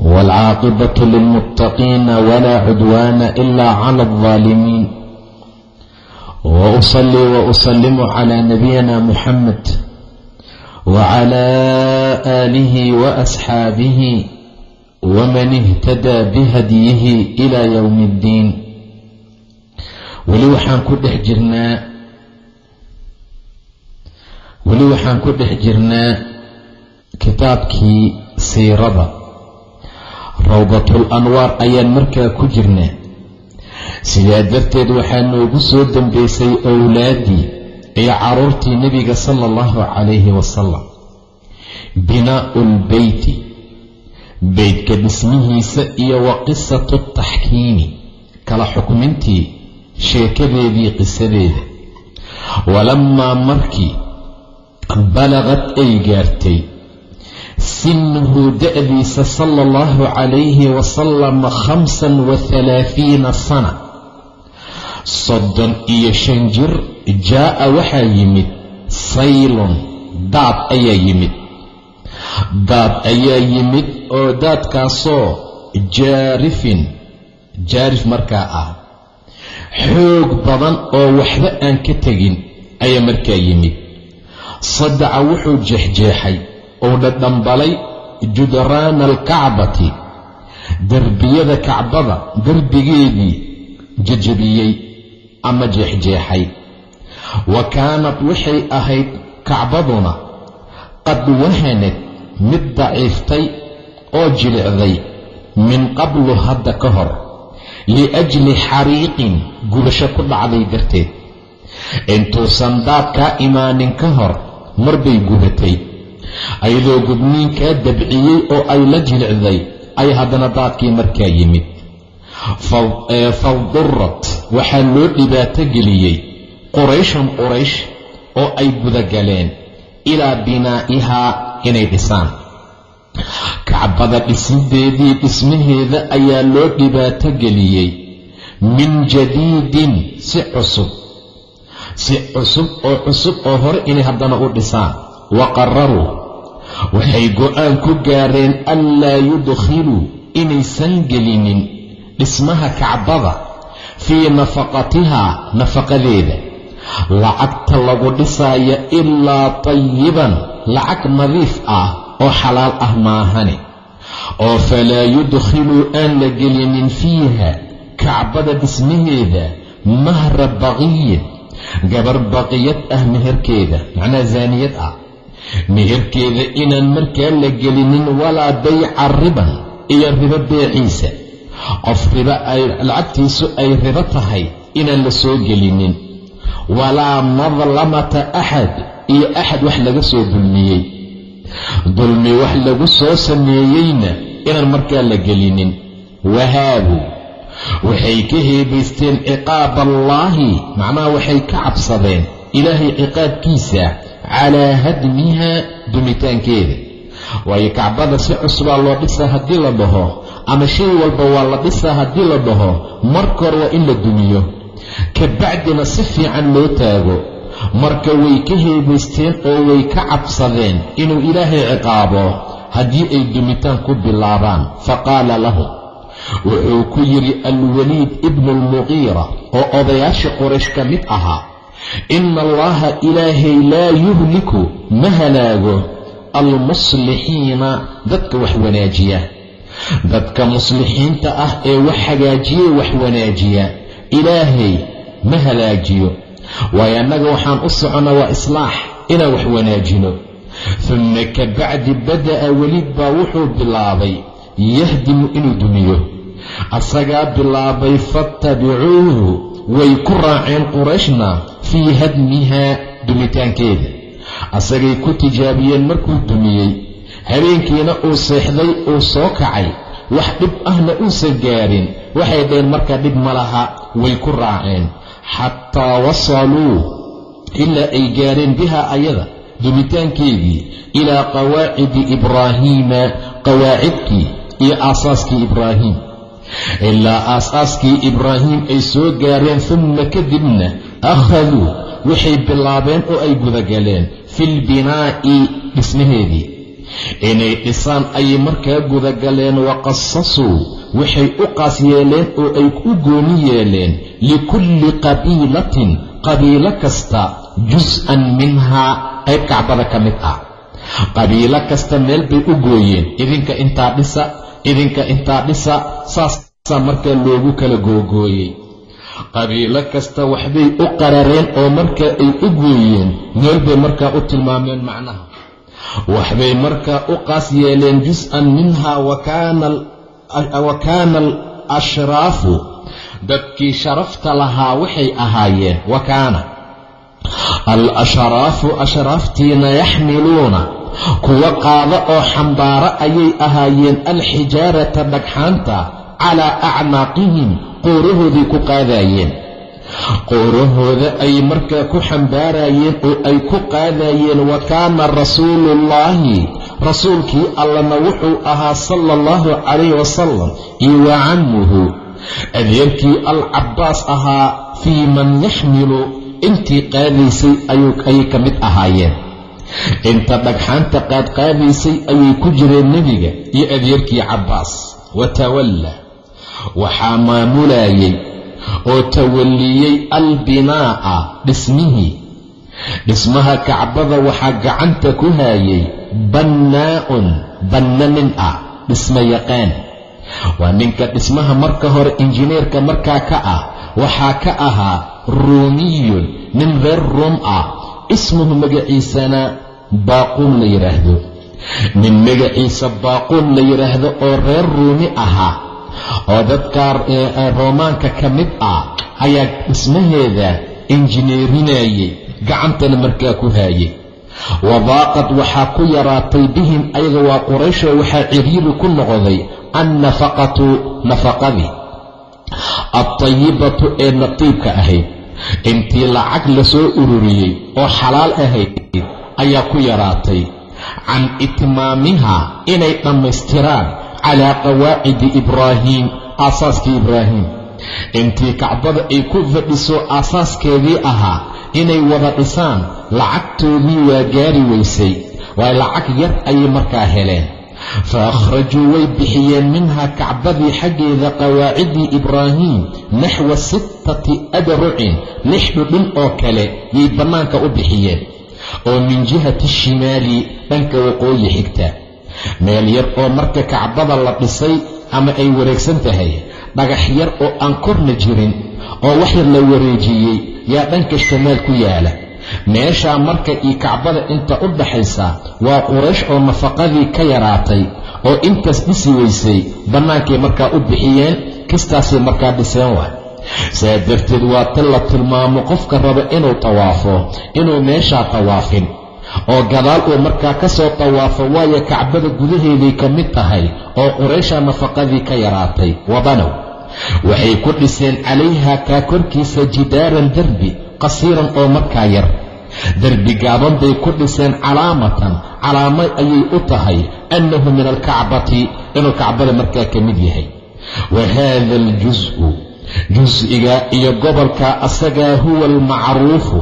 waalcaaqibatu lilmuttaqiina walaa cudwaana ilaa cala aldaalimiin wa usallii wa usalimu calaa nabiyina muxamed wacala aalihi wa asxaabihi waman ihtadaa bihadyihi ilaa yowmi iddiin weli waxaan ku dhex jirnaa weli waxaan ku dhex jirnaa kitaabkii siirada rawdatul anwaar ayaan markaa ku jirnaa sidaa darteed waxaa noogu soo dambaysay owlaaddii iyo caruurtii nebiga sala allahu calayhi wasalam binaa'u lbeyti beytka dhismihiisa iyo wa qisatu taxkiimi kala xukmintii sheekadeedii qisadeeda walammaa markii balaqad ay gaartay sinuhu da'diisa sala allahu calayhi wasalam khamsan wa sana. Soddon iyo shan jir jaa'a waxaa yimid saylun daad ayaa yimid. Daad ayaa yimid oo daadkaasoo jaarifin jaarif markaa ah. Xoog badan oo waxba aan ka tegin ayaa markaa yimid. Sadaca wuxuu jeexjeexay uu dhadhambalay judraana alkacbati. Derbiyada kacbada derbigeedii jajabiyey ama jeexjeexay. Wa kaanad waxay ahayd kacbaduna qad wahanad mid daciiftay oo jilicday min qablu hadda ka hor liajli xariiqin gubasho ku dhacday darteed. Intuusan daadkaa imaanin ka hor marbay gubatay ayadoo gubniinkaa dabciyey oo ay la jilicday ay haddana daadkii markaa yimid. Faldurat waxaa loo dhibaato geliyey qurayshun quraysh oo ay gudagaleen ilaa binaa'ihaa inay dhisaan. Kacbada dhisideedii dhismaheeda ayaa loo dhibaato geliyey min jadiidin si cusub. Si cusub oo cusub oo hore inay haddana u dhisaan. Wa qararuu waxay go'aan ku gaareen anlaa yudkhiluu inaysan gelinin dhismaha kacbada fii nafaqatihaa nafaqadeeda. Lacagta lagu dhisaaya ilaa tayiban lacag nadiif ah oo xalaal ah maahane oo falaa yudkhiluu aan la gelinin fiiha kacbada dhismaheeda mahra baqiyin gabar baqiyad ah meherkeeda macnaha zaaniyad ah meherkeeda inaan markaa la gelinin walaa bayca riban iyo ribo beeciisa. Qof ribo ay lacagtiisu ay ribo tahay inaan la soo gelinin. Walaa madlamata axad iyo axad wax laga soo dulmiyey. Dulmi wax lagu soo sameeyeyna inaan markaa la gelinin. Wahaabuu waxay ka heebaysteen ciqaab allaahi macnaha waxay ka cabsadeen ilaahay ciqaabkiisa calaa hadmiha dumitaankeeda. Waayo kacbada si cusbaa loo dhisaa haddii la dhaho ama shay walba waa la dhisaa haddii la dhaho marka hore waa in la dumiyo. Ka bacdina si fiican loo taago. Marka way ka heebaysteen oo way ka cabsadeen inuu ilaahay ciqaabo haddii ay dumitaan ku bilaabaan faqaala lahu. Wuxuu ku yidhi alwaliid ibnu almuqiira oo odayaasha qoraysh ka mid ahaa ina allaha ilaahay laa yuhliku ma halaago almuslixiina dadka wax wanaajiya. Dadka muslixiinta ah ee wax hagaajiye wax wanaajiya. Ilaahay ma halaajiyo. Waayo annaga waxaan u soconnaa waa islaax inaan wax wanaajino. Uma ka bacdi bada'a weliid baa wuxuu bilaabay yahdimu inuu dumiyo. Asagaa bilaabay fattabicuuhu way ku raaceen qurayshna fii hadmihaa dumitaankeeda. Asagay ku tijaabiyeen markuu dumiyey habeenkiina uu seexday uu soo kacay. Wax dhib ahna uusan gaarin. Waxay dhaheen markaa dhib ma laha way ku raaceen. Xataa wasaluu ilaa ay gaareen biha ayada dumitaankeedii ilaa qawaacidi ibraahiima qawaacidkii iyo aasaaskii ibraahim ilaa aasaaskii ibraahim ay soo gaareen humma kadibna akhaduu waxay bilaabeen oo ay gudagaleen filbinaa'i dhismaheedii. Inay dhisaan ayay markaa gudagaleen waqasasuu waxay u qaas yeeleen oo ay u gooni yeeleen likulli qabiilatin qabiilo kasta jus-an minhaa qayb kacbada ka mid ah. Qabiilo kasta meel bay u gooyeen idinka intaa dhisa idinka intaa dhisa saasaa markaa loogu kala googooyey. Qabiilo kasta waxbay u qarareen oo markaa ay u gooyeen meel bay markaa u tilmaameen macnaha. Waxbay markaa u qaas yeeleen jus-an minha wa kaana alashraafu dadkii sharafta lahaa waxay ahaayeen wa kaana. Al-ashraafu ashraaftiina yaxmiluuna kuwa qaada oo xambaara ayay ahaayeen alxijaarata dhagxaanta calaa acnaaqihim qoorahooday ku qaadaayeen. Qoorahooda ay markaa ku xambaarayeen oo ay ku qaadayeen wa kaana rasuuluullaahi rasuulkii allana wuxuu ahaa sala allahu calayh wasalam iyo wa cammuhu. Adeerkii alcabbaas ahaa fii man yaxmilu intii qaadaysay ayay ka mid ahaayeen inta dhagxaanta qaadqaadaysay ayay ku jireen nebiga iyo adeerkii cabbaas. Wa tawalla. Waxaa maamulayay oo tawalliyey albinaa'a dhismihii. Dhismaha kacbada waxaa gacanta ku haayay bannaa'un banna nin ah dhisma yaqaan. Waa ninka dhismaha marka hore injineerka markaa ka ah waxaa ka ahaa ruumiyun nin reer ruum ah ismuhu magaciisana baaquun la yidhaahdo nin magaciisa baaquun la yidhaahdo oo reer ruumi ahaa oo dadka roomaanka ka mid ah ayaa dhismaheeda injineerinayay gacantana markaa ku haayay. Wadaaqad waxaa ku yaraatay bihim ayaga waa quraysho waxaa ciriiri ku noqday annafaqatu nafaqadii. Altayibatu ee natiibka ahayd intii lacag la soo ururiyey oo xalaal ahayd ayaa ku yaraatay. Can itmaamiha inay dhammaystiraan calaa qawaacidi ibraahiim aasaaskii ibraahim. Intii kacbada ay ku fadhiso aasaaskeedii ahaa inay wada dhisaan lacagtoodii waa gaari weysay waa lacag yar ayay markaa heleen fa akhrajuu way bixiyeen minhaa kacbadii xaggeeda qawaacidii ibraahim naxwa sittati adrucin lix dhudhin oo kale yay bannaanka u bixiyeen oo min jihati shimaali dhanka waqooyi xigta meel yar oo marka kacbada la dhisay ama ay wareegsan tahay dhagax yar oo aan korna jirin oo wax yar la wareejiyey yaa dhanka shamaal ku yaalla meeshaa marka io kacbada inta u dhaxaysa waa quraysh oo nafaqadii ka yaraatay oo intaas dhisi weysay bannaankay markaa u bixiyeen kistaasay markaa dhiseen waay. Saa darteed waa tan la tilmaamo qofka raba inuu tawaafo inuu meeshaa tawaafin. Oo gadaal uu markaa ka soo tawaafo waayo kacbada gudaheeday ka mid tahay oo quraysha nafaqadii ka yaraatay wadanow. Waxay ku dhiseen calayha kaa korkiisa jidaaran derbi qasiiran oo markaa yar. Derbi gaaban bay ku dhiseen calaamatan. Calaamo ayay u tahay annahu min alkacbati inuu kacbada markaa ka mid yahay. Wa haada aljus'u jus'iga iyo gobolka asagaa huwa almacruufu.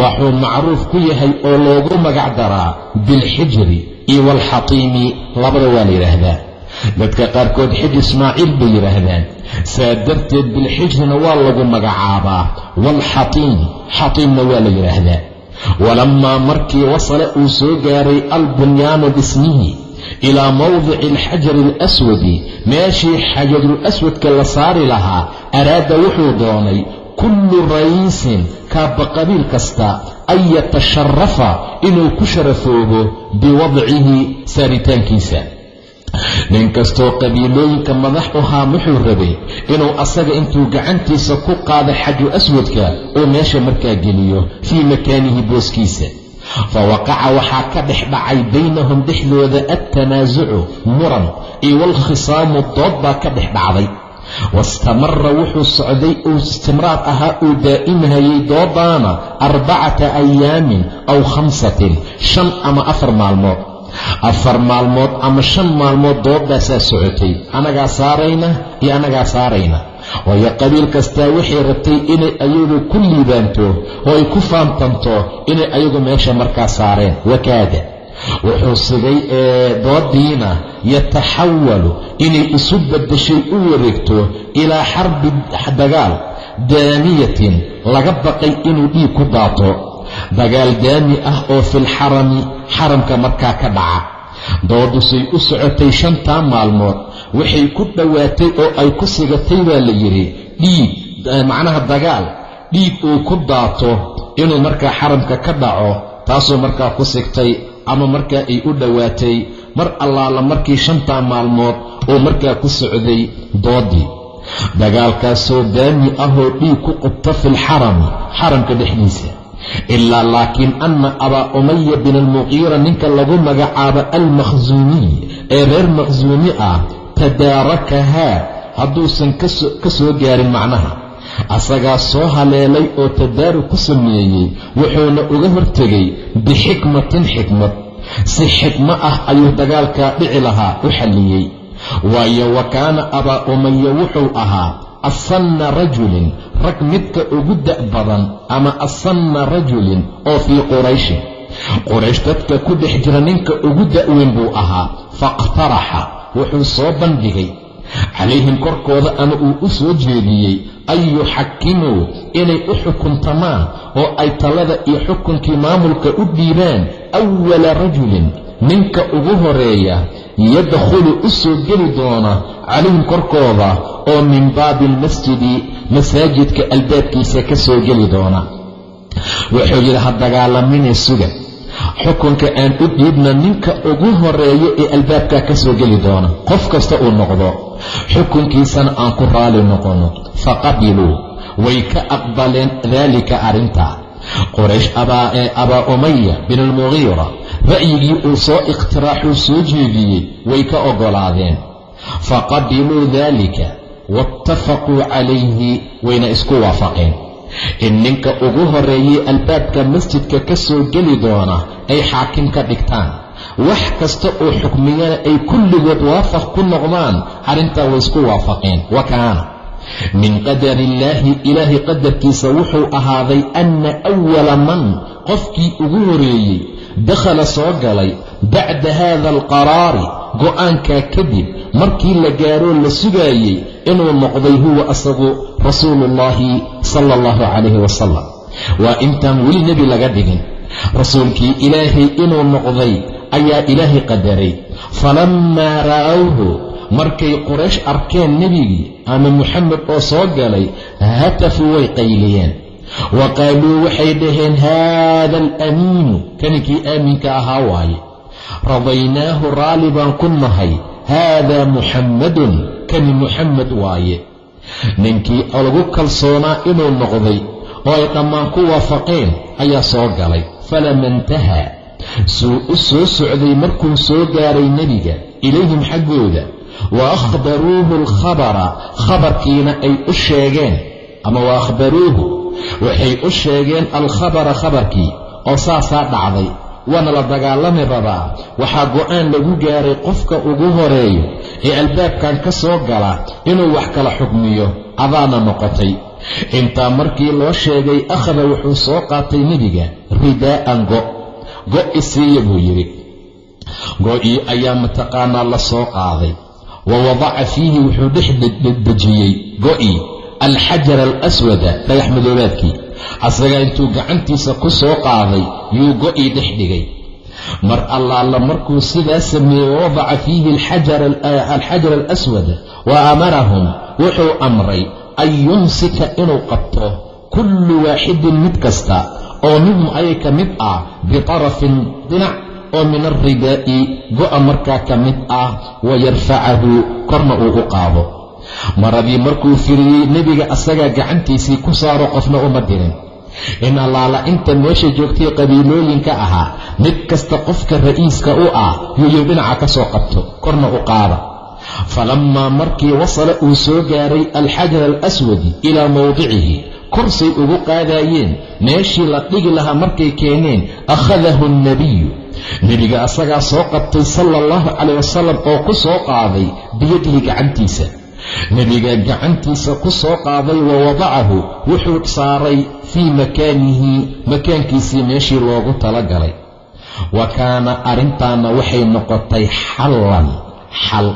Waxuu macruuf ku yahay oo loogu magac daraa bilxijri iyo waalxatiimi labada waa la yidhaahdaa. Dadka qaarkood xij ismaaciil bay yidhaahdaan saa darteed bilxijrina waa lagu magacaabaa waalxatiim xatiimna waa la yidhaahdaa walammaa markii wasala uu soo gaaray albunyaanu dhismihii ilaa mawdici alxajari alaswadi meeshii xajarul aswadka la saari lahaa araada wuxuu doonay kullu ra'iisin kaaba qabiil kasta an yatasharafa inuu ku sharafoobo biwadcihi saaritaankiisa nin kastoo qabiilooyinka madax ahaa wuxuu rabay inuu asaga intuu gacantiisa ku qaado xaju aswadka uu meesha markaa geliyo fii makaanihi booskiisa. Fa waqaca waxaa ka dhex dhacay baynahum dhexdooda adtanaasucu muran iyo walkhisaamu dood baa ka dhex dhacday. Wastamara wuxuu socday uu istimraar ahaa uu daa'imhayay doodaana arbacata ayaamin aw khamsatin shan ama afar maalmood afar maalmood ama shan maalmood doodaasaa socotay. Annagaa saarayna iyo annagaa saarayna. Waayo qabiil kastaa waxay rabtay inay ayagu ku liibaanto oo ay ku faantanto inay ayagu meesha markaa saareen. Wakaada. Wuxuu sigay ee doodiina yataxawalu inay isu baddashay u wareegto ilaa xarbi dagaal daaniyatin laga baqay inuu dhiig ku daato dagaal daami ah oo filxarami xaramka markaa ka dhaca. Doodusay u socotay shantaa maalmood waxay ku dhowaatay oo ay ku sigatay baa la yidhi dhiig macnaha dagaal dhiig uu ku daato inuu markaa xaramka ka dhaco taasuu markaa ku sigtay ama markaa ay u dhowaatay mar allaala markii shantaa maalmood uu markaa ku socday doodii dagaalkaasoo daami ahoo dhiig ku qubta filxarami xaramka dhexdiisa ilaa laakiin anna abaa umaya bin almuqiira ninka lagu magacaabo almakhsuumiy ee reer makhsuumi ah tadaarakahaa hadduusan ka soo gaarin macnaha asagaa soo haleelay oo tadaarug ku sameeyey wuxuuna uga hortegay bixikmatin xikmad si xikmo ah ayuu dagaalkaa dhici lahaa u xalliyey waayo wa kaana abaa umaya wuxuu ahaa asanna rajulin rag midka ugu da' badan ama asanna rajulin oo fii qurayshin quraysh dadka ku dhex jira ninka ugu da'weyn buu ahaa faqhtaraxa wuxuu soo bandhigay calayhim korkooda ama uu u soo jeediyey an yuxakimuu inay u xukuntamaan oo ay talada iyo xukunkii maamulka u dhiibaan awala rajulin ninka ugu horreeya yadkhulu u soo geli doona calayhim korkooda oo min baabi almasjidi masaajidka albaabkiisa ka soo geli doona. Wuxuu yidhi ha dagaalaminay suga. Xukunka aan u dhiibna ninka ugu horreeya ee albaabkaa ka soo geli doona. Qof kasta uu noqdo xukunkiisana aan ku raali noqono. Faqabiluu. Way ka aqbaleen daalika arrintaa qoraysh abaa umaya bin almugiira ra'yigii uu soo ikhtiraaxuu soo jeediyey way ka oggolaadeen faqabiluu daalika waاttafaquu calayhi wayna isku waafaqeen in ninka ugu horeeyey albaabka masjidka ka soo geli doona ay xaakim ka dhigtaan wax kasta oo xukmiyana ay kulligood waafaq ku noqdaan arrintaa way isku waafaqeen wa kaana min qadari illaahi ilaahay qadarkiisa wuxuu ahaaday anna awala man qofkii ugu horeeyey dakhala soo galay bacda haada alqaraari go'aankaa kadib markii la gaaroo la sugaayey inuu noqday huwa asagu rasuuluullaahi sala allahu calayhi wasalam waa intaan weli nebi laga dhigin. Rasuulkii ilaahay inuu noqday ayaa ilaahay qadaray. Falammaa ra'awhu markay quraysh arkeen nebigii ama muxamed oo soo galay hatafuu way qayliyeen. Wa qaaluu waxay dhaheen haada alamiinu. Kaninkii aaminka ahaa waaye radaynaahu raalli baan ku nahay haadaa muxammadun kani muxammed waaye ninkii lagu kalsoonaa inuu noqday oo ay dhammaan ku waafaqeen ayaa soo galay falama intahaa suu u soo socday markuu soo gaaray nebiga ilayhim xaggooda wa akhbaruuhu alkhabara khabarkiina ay u sheegeen ama wa akhbaruuhu waxay u sheegeen alkhabara khabarkii oo saasaa dhacday waana la dagaalami rabaa waxaa go'aan lagu gaaray qofka ugu horeeyo ee albaabkan ka soo gala inuu wax kala xukmiyo adaana noqotay. Intaa markii loo sheegay akhada wuxuu soo qaatay nebiga ridaa'an go' go' isiiya buu yidhi. Go'ii ayaa mataqaanaa la soo qaaday. Wa wadaca fiihi wuxuu dhex dejiyey. Go'ii alxajar alaswada dhagax madoobaadkii asagaa intuu gacantiisa ku soo qaaday yuu go'ii dhex dhigay. Mar allaala markuu sidaa sameeyey wawadaca fiihi alxajar alaswada wa amarahum wuxuu amray an yumsika inuu qabto kullu waaxidin mid kasta oo minhum ayay ka mid ah bitarafin dhinac oo min alridaa'i go'a markaa ka mid ah wayarfacahu korna uu u qaado maradii markuu firiyey nebiga asagaa gacantiisii ku saaro qofna uma dirin. In allaala inta meesha joogtay qabiilooyinka ahaa mid kasta qofka ra'iiska u ah yuyuu dhinaca ka soo qabto korna u qaada. Falammaa markii wasala uu soo gaaray alxajar alaswadi ilaa mowdicihi korsay ugu qaadaayeen meeshii la dhigi lahaa markay keeneen akhadahu alnebiyu nebiga asagaa soo qabtay sala allahu calayh wasalam oo ku soo qaaday biyadihi gacantiisa nebiga gacantiisa ku soo qaaday wa wadacahu wuxuu saaray fii makaanihi makaankiisii meeshii loogu talagalay. Wa kaana arrintaana waxay noqotay xallan xal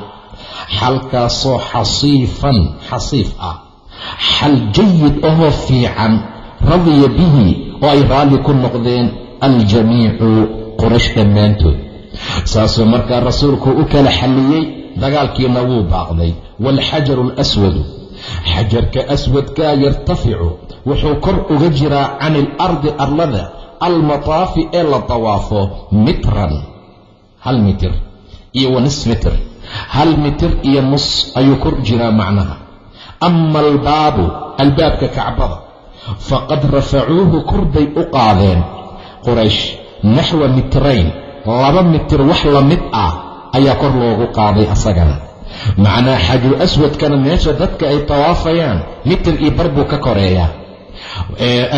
xalkaasoo xasiifan xasiif ah. Xal jayid ahoo fiican radiya bihi oo ay raalli ku noqdeen aljamiicu quraysh dhammaantood. Saasuu markaa rasuulku u kala xalliyey dagaalkiina wuu baaqday waalxajaru alaswadu xajarka aswadkaa yartaficu wuxuu kor uga jiraa can ilardi arlada almataafi ee la dawaafo mitran hal mitir iyo wa nis mitir hal mitir iyo nus ayuu kor jiraa macnaha ama albaabu albaabka kacbada faqad rafacuuhu kor bay u qaadeen quraysh naxwa mitrayn laba mitir wax la mid ah ayaa kor loogu qaaday asagana macnaa xajul aswadkana meesha dadka ay tawaafayaan mitir iyo bar buu ka koreeyaa.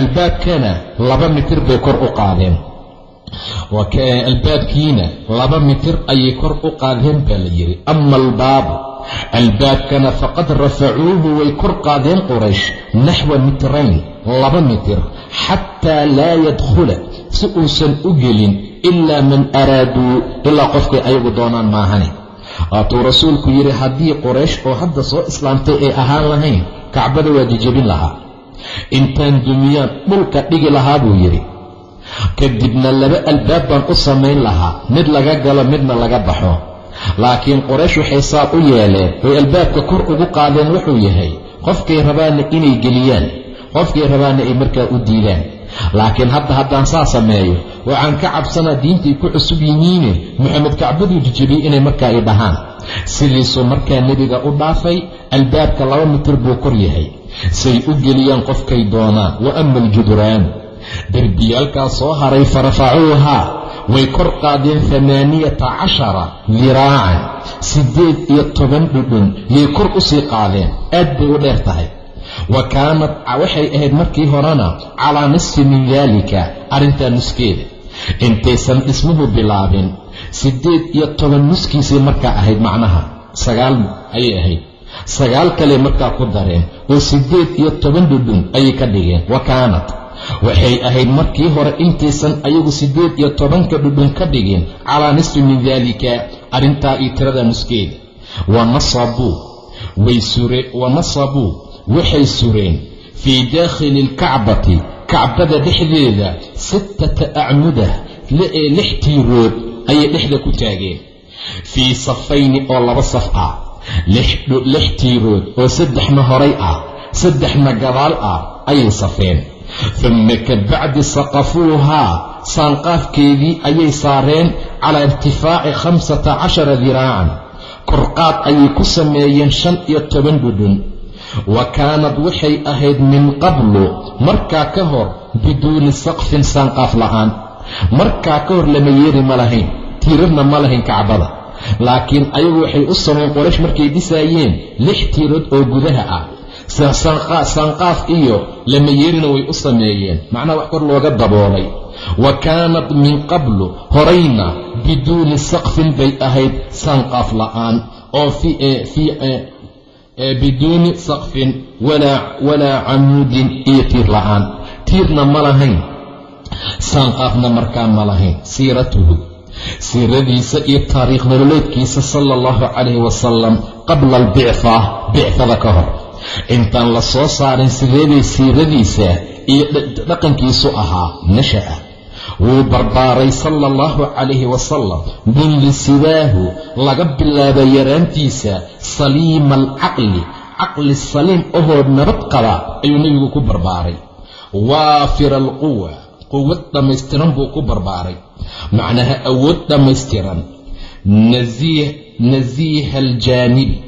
Albaabkana laba mitir bay kor u qaadeen. Albaabkiina laba mitir ayay kor u qaadeen baa la yidhi. Ama albaabu albaabkana faqad rafacuuhu way kor qaadeen quraysh naxwa mitrayn laba mitir xataa laa yadkhula si uusan u gelin ilaa man araaduu ilaa qofkay ayagu doonaan maahane waatuu rasuulku yidhi haddii quraysh oo hadda soo islaamtay ay ahaan lahayn kacbada waa jijabin lahaa. Intaan dumiyaan dhulka dhigi lahaa buu yidhi kadibna laba albaab baan u samayn lahaa. Mid laga galo midna laga baxo. Laakiin qoraysh waxay saa u yeeleen. Oy albaabka kor ugu qaadeen wuxuu yahay qofkay rabaanna inay geliyaan. Qofkay rabaanna ay markaa u diidaan laakiin hadda haddaan saa sameeyo waxaan ka cabsanaa diintay ku cusub yihiine moxamed kacbaduu jijabiyey inay markaa i dhahaan. Sidiisuu markaa nebiga u dhaafay albaabka laba mitir buu kor yahay. Say u geliyaan qofkay doonaan wa ama aljudraan derbiyaalkaa soo haray farafacuuhaa way kor qaadeen amaaniyata cashara diraacan siddeed iyo toban dhudhun yay kor u sii qaadeen aad bay u dheer tahay wa kaanad waxay ahayd markii horena calaa nisfi min daalika arrintaa nuskeeda. Intaysan dhismuhu bilaabin siddeed iyo toban nuskiisay markaa ahayd macnaha. Sagaal ayay ahayd. Sagaal kale markaa ku dareen oo siddeed iyo toban dhudhun ayay ka dhigeen. Wa kaanad waxay ahayd markii hore intaysan ayagu siddeed iyo tobanka dhudhun ka dhigin calaa nisfi min daalika arrintaa iyo tirada nuskeeda. Wa nasabuu way sure wa nasabuu waxay sureen fii daakhili alkacbati kacbada dhexdeeda sittata acmudah lix tiirood ayay dhexda ku taageen. Fii safayni oo laba saf ah lix tiirood oo saddexna horay ah saddexna gadaal ah ayay safeen. Dumma ka bacdi saqafuuhaa saanqaafkeedii ayay saareen calaa irtifaaci khamsata cashara diraacan korqaad ayay ku sameeyeen shan iyo toban dhudhun wa kaanad waxay ahayd min qablu markaa ka hor biduuni saqfin saanqaaf la'aan. Markaa ka hor lama yeeri ma lahayn tiirarna ma lahayn kacbada. Laakiin ayagu waxay u sameyn qoraysh markay dhisaayeen lix tiirood oo gudaha ah. Saanqaaf iyo lama yeerina way u sameeyeen. Macnaha wax kor looga daboolay. Wa kaanad min qablu horayna biduuni saqfin bay ahayd saanqaaf la'aan. Oo biduuni saqfin walaa camuudin iyo tiir la'aan. Tiirna ma lahayn. Saanqaafna markaa ma lahayn. Siiratuhu siiradiisa iyo taariikh nololeedkiisa sala allahu calayhi wasalam qabla albicfa bicfada ka hor. Intaan la soo saarin sideeday siiradiisa iyo dhaqankiisu ahaa nasha'a wuu barbaaray sala allahu calayhi wasalam mundu sidaahu laga bilaaba yaraantiisa saliima alcaqli caqli saliim ahoo nabad qaba ayuu nebigu ku barbaaray. Waafira alquwa quwad dhammaystiran buu ku barbaaray. Macnaha awood dhammaystiran nasiiha aljaanibi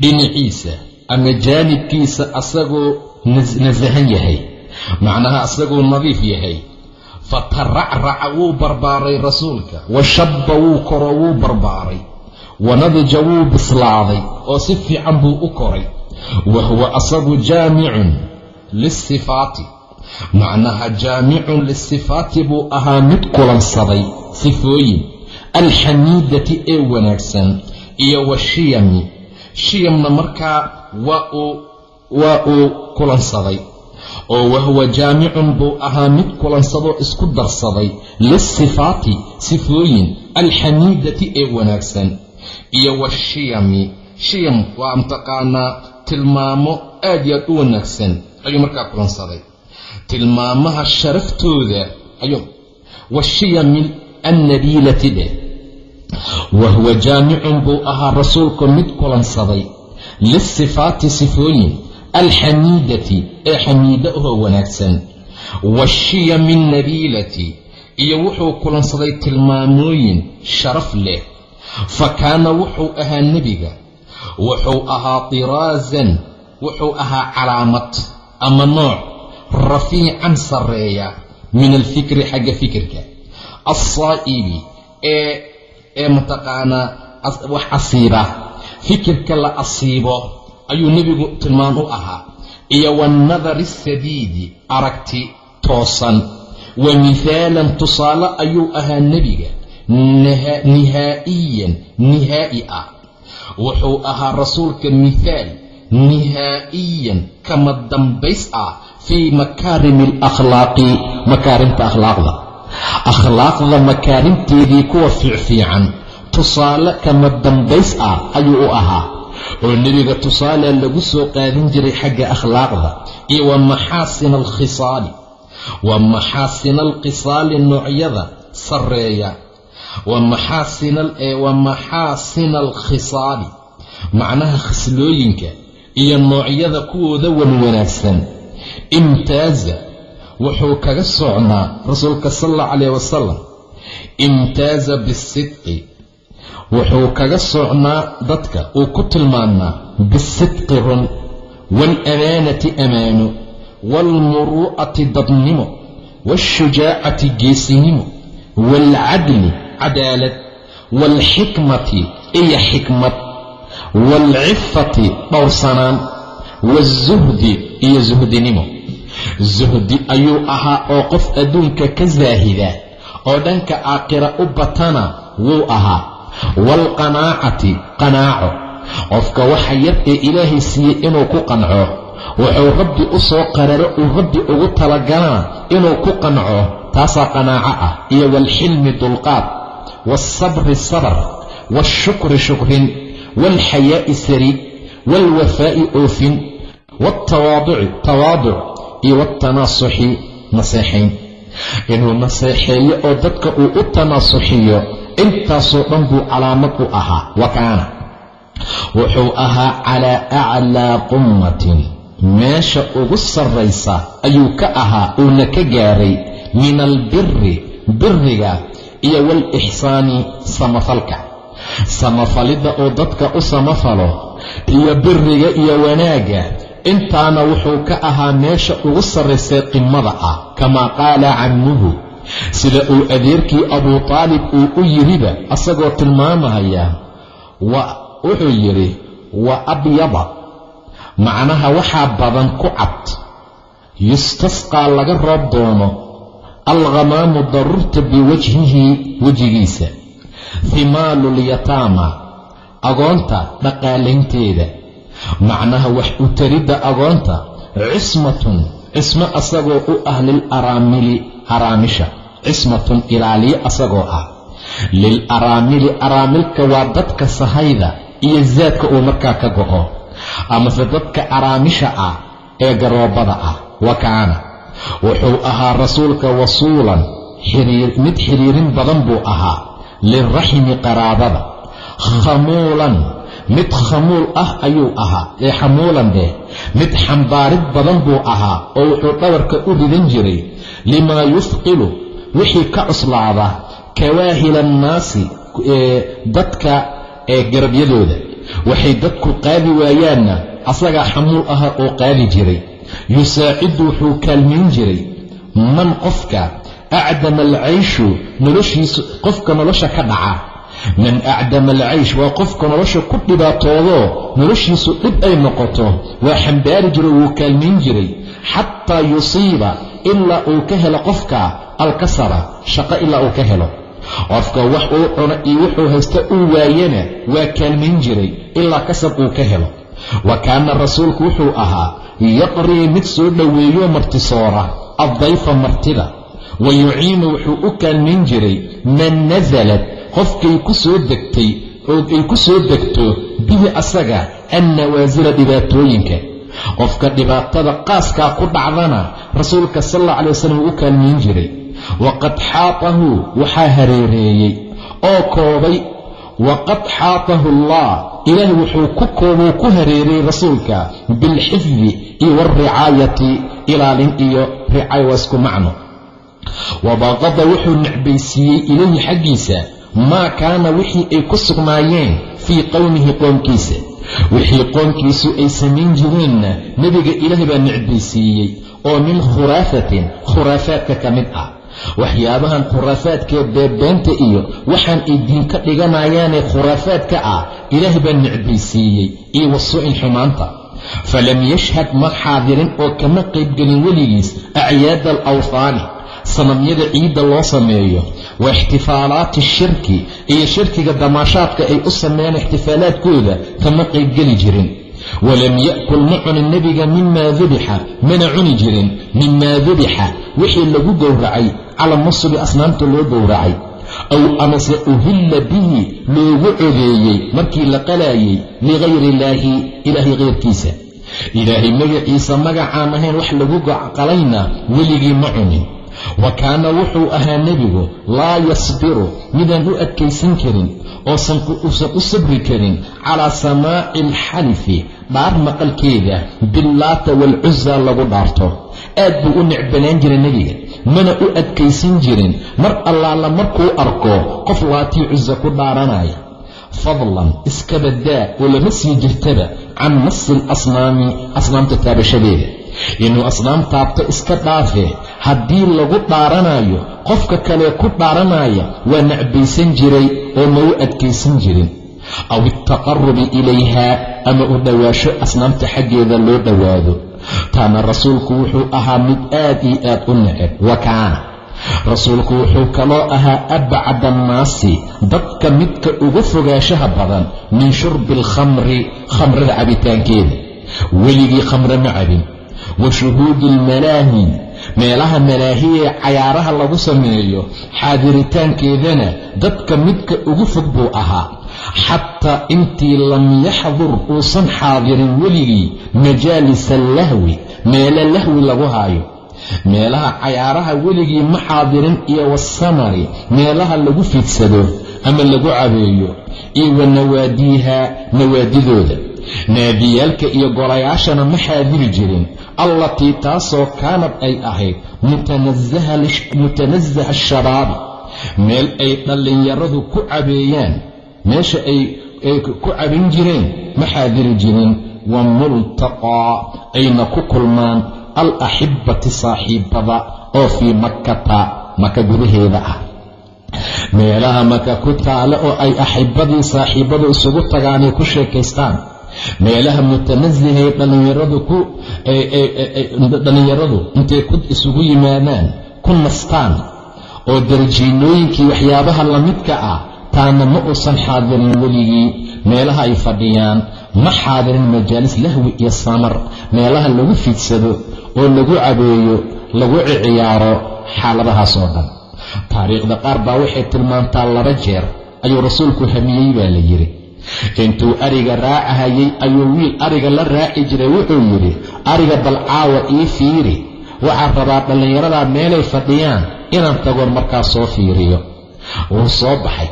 dhinaciisa ama jaanibkiisa asagoo nasahan yahay. Macnaha isaguu nadiif yahay fataracraca wuu barbaaray rasuulka. wa shabba wuu koro wuu barbaaray. wanadija wuu bislaaday. oo si fiican buu u koray. wa huwa asagu jaamicun lisifaati macnaha jaamicun lisifaati buu ahaa mid kulansaday sifooyin. alxamiidati ee wanaagsan iyo washiyami shiyamna markaa waa uu kulansaday oo wahuwa jaamicun buu ahaa mid kulansadoo isku darsaday lisifaati sifooyin alxamiidati ee wanaagsan. Iyo washiyami shiyam waa mtaqaanaa tilmaamo aad iyo aad u wanaagsan ayuu markaa kulansaday. Tilmaamaha sharaftooda ayuu washiyami annabiilati dheh wahuwa jaamicun buu ahaa rasuulku mid kulansaday lisifaati sifooyin alxamiidati ee xamiida ahoo wanaagsan. Washiyami annabiilati iyo wuxuu kulansaday tilmaamooyin sharaf leh. Fa kaana wuxuu ahaa nebiga wuxuu ahaa tiraasan wuxuu ahaa calaamad ama nooc rafiican sarreeya min alfikri xagga fikirka. Alsaa'ibi ee ee mataqaanaa wax asiiba fikirka la asiibo ayuu nebigu tilmaan u ahaa. Iyo waannadari asadiidi aragti toosan. Wa mihaalan tusaale ayuu ahaa nebiga. Nihaa'iyan nihaa'i ah. Wuxuu ahaa rasuulka mithaal nihaa'iyan kama dambays ah fii makaarimi alakhlaaqi makaarimta akhlaaqda. Akhlaaqda makaarimteedii kuwa fiicfiican. Tusaale kama dambays ah ayuu u ahaa oo nebiga tusaale lagu soo qaadin jiray xagga akhlaaqda iyo wa maxaasina alkhisaali wa maxaasina alkhisaali noocyada sarreeya wa maxaasina alkhisaali macnaha khislooyinka iyo noocyada kuwooda wan wanaagsan. Imtaaza wuxuu kaga socnaa rasuulka sal allahu calayh wasalam imtaaza bisidqi wuxuu kaga socnaa dadka uu ku tilmaannaa bisidqi run waalamaanati amaano waalmuruu'ati dadnimo waashujaacati geesinimo waalcadli cadaalad waalxikmati iyo xikmad waalcifati dhowrsanaan waasuhdi iyo suhdinimo suhdi ayuu ahaa oo qof adduunka ka saahida oo dhanka aakhira u batana wuu ahaa waalqanaacati qanaaco. Qofka waxa yar ee ilaahay siiyey inuu ku qanco wuxuu rabbi u soo qararo uu rabbi ugu talagalana inuu ku qanco. Taasaa qanaaco ah. Iyo waalxilmi dulqaad waalsabri sabr waalshukri shukrin waalxayaa'i sari waalwafaa'i oofin waaltawaaduci tawaaduc iyo waaltanaasuxi naseexayn inuu naseexeeyo oo dadka uu u tanaasuxiyo intaasoo dhan buu calaamad u ahaa. Wa kaana. Wuxuu ahaa calaa aclaa qummatin. Meesha ugu sarraysa ayuu ka ahaa uuna ka gaaray min albiri biriga iyo waalixsaani samafalka. Samafalidda oo dadka u samafalo iyo biriga iyo wanaagga intaana wuxuu ka ahaa meesha ugu sarraysay qimada ah kamaa qaala cammuhu sida uu adeerkii abuu taalib uu u yidhiba asagoo tilmaamaya wuxuu yidhi wa abyada. Macnaha waxaa badan ku cad. Yustasqaa laga roob doono alghamaamu daruurta biwajhihi wejigiisa. Himaalulyataama agoonta dhaqaalaynteeda macnaha wax u taridda agoonta cismatun cismo asagoo u ah lil araamili araamisha cismatun ilaaliyo asagoo ah. Lil araamili araamilka waa dadka sahayda iyo zaadka uu markaa ka go'o. Amase dadka araamisha ah ee garoobada ah wa kaana. Wuxuu ahaa rasuulka wasuulan mid xiriirin badan buu ahaa. Lilraximi qaraabada khamuulan mid khamuul ah ayuu ahaa. Ee xamuulan eh mid xambaarid badan buu ahaa oo wuxuu dhabarka u ridan jiray. Limaa yufqilu wixii ka cuslaada kawaahila annaasi dadka ee garabyadooda. Waxay dadku qaadi waayaanna asagaa xamuul aha oo qaadi jiray. Yusaacidu wuxuu kaalmayn jiray man qofka acdama alcayshu noloshiisu qofka nolosha ka dhaca. Man acdama alcaysh waa qofka nolosha ku dhibaatoodoo noloshiisu dhib ay noqoto waa xambaari jiro wuu kaalmayn jiray. Xataa yusiiba ilaa uu ka helo qofka alkasara shaqo ilaa uu ka helo. Qofka wax uu cuno iyo wuxuu haysta uu waayana waa kaalmayn jiray ilaa kasab uu ka helo. Wa kaana rasuulku wuxuu ahaa yaqrii mid soo dhoweeyo martisoora addayfa martida. Wa yuciinu wuxuu u kaalmayn jiray man nasalad qofkay ku soo degtay oo ay ku soo degto bihi asaga annawaasila dhibaatooyinka. Qofka dhibaatada qaaskaa ku dhacdana rasuulka sal alla alay wasalam uu u kaalmayn jiray waqad xaatahu waxaa hareereeyey oo koobay waqad xaatahu allah ilaahay wuxuu ku koobuu ku hareereeyey rasuulka bilxifdi iyo waalricaayati ilaalin iyo ricaaya waa isku macno. Wabaqada wuxuu necbaysiiyey ilayhi xaggiisa maa kaana wixii ay ku sugnaayeen fii qowmihi qoomkiisa. Wixii qoomkiisu ay samayn jireenna nebiga ilaahay baa necbaysiiyey oo min khuraafatin khuraafaadka ka mid ah waxyaabahan khuraafaadkee beebeenta iyo waxaan ay diin ka dhiganayaanee khuraafaadka ah ilaahay baa necbaysiiyey iyo wasuu'in xumaanta. Falam yashhad ma xaadirin oo kama qaybgelin weligiis acyaada alawhaani sanamyada ciidda loo sameeyo wa ixtifaalaati shirki iyo shirkiga damaashaadka ay u sameeyaan ixtifaalaadkooda kama qaybgeli jirin. Walam ya'kul ma cunin nebiga mimaa dubixa mana cuni jirin mimaa dubixa wixii lagu gowracay cala nusubi asnaamta loo gowracay. Aw amase uhilla bihi loogu codeeyey markii la qalaayey ligayri illaahi ilaahay kayrkiisa ilaahay magaciisa magacaan ahayn wax lagu qalayna weligii ma cunin wa kaana wuxuu ahaa nebigu laa yasbiru midaan u adkaysan karin oosan uusan u sabri karin calaa samaaci alxalifi dhaar maqalkeeda billaata waalcusa lagu dhaarto. Aad buu u necbanaan jiray nebiga mana u adkaysan jirin. Mar allaala markuu arko qof laatii cusa ku dhaaranaya fadlan iskabadaa oo lama sii jirtaba can nasi alasnaami asnaamta taabashadeeda inuu asnaam taabto iska dhaafe. Haddii lagu dhaaranayo qofka kale ku dhaaranaya waa nacbaysan jiray oo ma u adkaysan jirin. Aw iltaqarubi ilayha ama u dhowaasho asnaamta xaggeeda loo dhowaado taana rasuulku wuxuu ahaa mid aad iyo aad u neceb. Wa kaana. Rasuulku wuxuu kaloo ahaa abcad annaasi dadka midka ugu fogaanshaha badan min shurbi alkhamri khamrada cabitaankeeda. Weligii khamre ma cabin wa shuhuudi almalaahi meelaha malaahiyee cayaaraha lagu sameeyo xaadiritaankeedana dadka midka ugu fog buu ahaa. Xataa intii lam yaxdur uusan xaadirin weligii majaalisa allahwi meelo lahwi lagu haayo. Meelaha cayaaraha weligii ma xaadirin iyo wasamari meelaha lagu fidsado ama lagu cabeeyo iyo wa nawaadiiha nawaadidooda naadiyaalka iyo golayaashana ma xaadiri jirin. Allatii taasoo kaanad ay ahayd mutanasaha ashabaabi meel ay dhallinyaradu ku cabeeyaan meesha ay ku cabin jireen ma xaadiri jirin. Wa multaqaa ayna ku kulmaan alaxibbati saaxiibada oo fii makkata maka gudaheeda ah. Meelaha maka ku taale oo ay axibadii saaxiibadu isugu tagaanay ku sheekaystaan meelaha mutanasihay dhallinyaradu ku dhallinyaradu intay ku isugu yimaadaan ku nastaan oo darjiinooyinkii waxyaabaha lamidka ah taana ma uusan xaadirin weligii meelaha ay fadhiyaan ma xaadirin majaalis lahwi iyo samar meelaha lagu fidsado oo lagu cabeeyo lagu ciyaaro xaaladahaas oo dhan. Taariikhda qaar baa waxay tilmaantaa laba jeer ayuu rasuulku hamiyey baa la yidhi intuu ariga raacahayey ayuu wiil ariga la raaci jiray wuxuu yidhi ariga balcaawa ii fiiri. Waxaa rabaa dhallinyaradaa meelay fadhiyaan inaan tagoon markaa soo fiiriyo. Wuu soo baxay.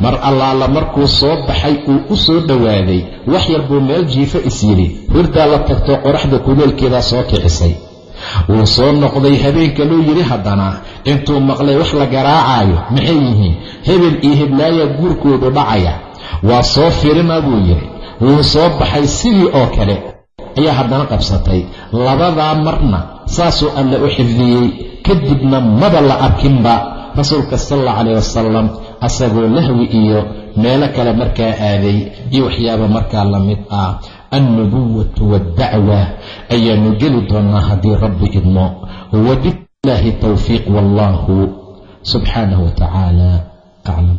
Mar allaala markuu soo baxay uu u soo dhowaaday wax yar buu meel jiifo is yidhi. Hurdaa la tagtoo qoraxda kuleelkeedaa soo kicisay. Wuu soo noqday habeenka luu yidhi haddana intuu maqlay wax la garaacaayo maxay yihiin? Hebel iyo heblaaya guurkoodu dhacaya waa soo firina buu yidhi. Wuu soo baxay sidii oo kale. Ayaa haddana qabsatay. Labadaa marna saasuu alle u xifdiyey. Kadibna maba la arkinba. Rasuulka sal alla calayh wasalam asagoo lahwi iyo meelo kale markaa aaday iyo waxyaaba markaa la mid ah. Alnubuwatu waaldacwa ayaanu geli doonnaa haddii rabbi idmo. Wabillaahi towfiiq wallahu subxaanahu wa tacaala aclam